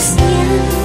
思念